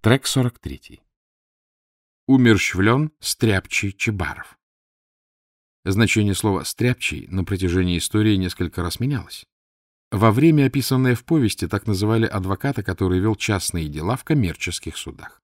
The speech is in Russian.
Трек 43. Умерщвлен Стряпчий Чебаров. Значение слова «стряпчий» на протяжении истории несколько раз менялось. Во время, описанное в повести, так называли адвоката, который вел частные дела в коммерческих судах.